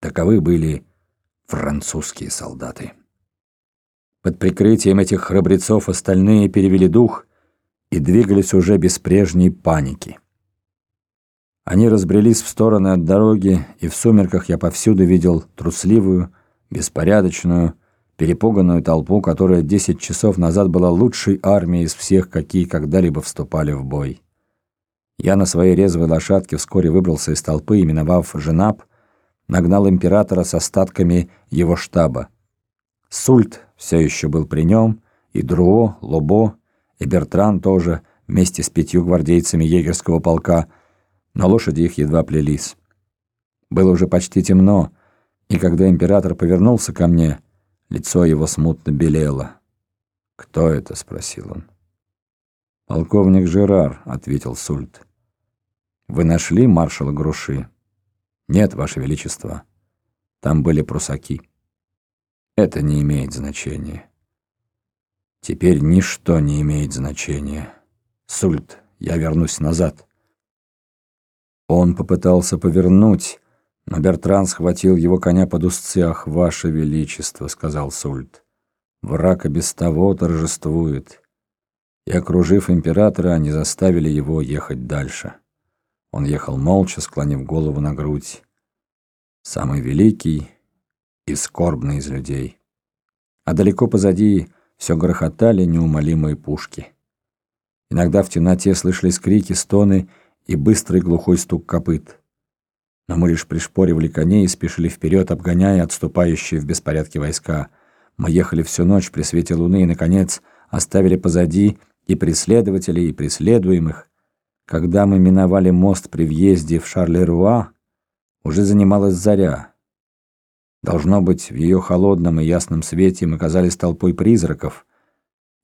Таковы были французские солдаты. Под прикрытием этих храбрецов остальные перевели дух и двигались уже без прежней паники. Они разбрелись в стороны от дороги, и в сумерках я повсюду видел трусливую, беспорядочную, перепуганную толпу, которая десять часов назад была лучшей армией из всех, какие когда-либо вступали в бой. Я на своей резвой лошадке вскоре выбрался из толпы и, миновав Женап, нагнал императора с остатками его штаба. Сульт все еще был при нем, и Друо, Лобо, и Бертран тоже, вместе с пятью гвардейцами егерского полка – но лошади их едва плелись. Было уже почти темно, и когда император повернулся ко мне, лицо его смутно белело. «Кто это?» — спросил он. «Полковник Жерар», — ответил Сульт. «Вы нашли маршала Груши?» «Нет, Ваше Величество. Там были прусаки». «Это не имеет значения». «Теперь ничто не имеет значения. Сульт, я вернусь назад». Он попытался повернуть, но Бертран схватил его коня под узцы. «Ах, ваше величество!» — сказал Сульт. «Враг и без того торжествует». И, окружив императора, они заставили его ехать дальше. Он ехал молча, склонив голову на грудь. Самый великий и скорбный из людей. А далеко позади все грохотали неумолимые пушки. Иногда в темноте слышались крики, стоны и быстрый глухой стук копыт. Но мы лишь пришпоривали коней и спешили вперед, обгоняя отступающие в беспорядке войска. Мы ехали всю ночь при свете луны и, наконец, оставили позади и преследователей, и преследуемых. Когда мы миновали мост при въезде в Шарлеруа, уже занималась заря. Должно быть, в ее холодном и ясном свете мы казались толпой призраков.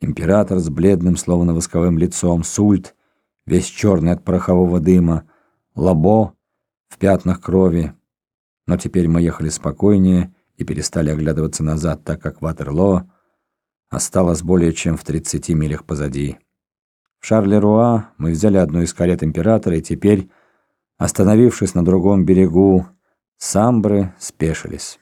Император с бледным, словно восковым лицом, Сульт — весь черный от порохового дыма, лабо в пятнах крови. Но теперь мы ехали спокойнее и перестали оглядываться назад, так как Ватерлоо осталось более чем в 30 милях позади. В Шарлеруа мы взяли одну из карет императора и теперь, остановившись на другом берегу Самбры, спешились.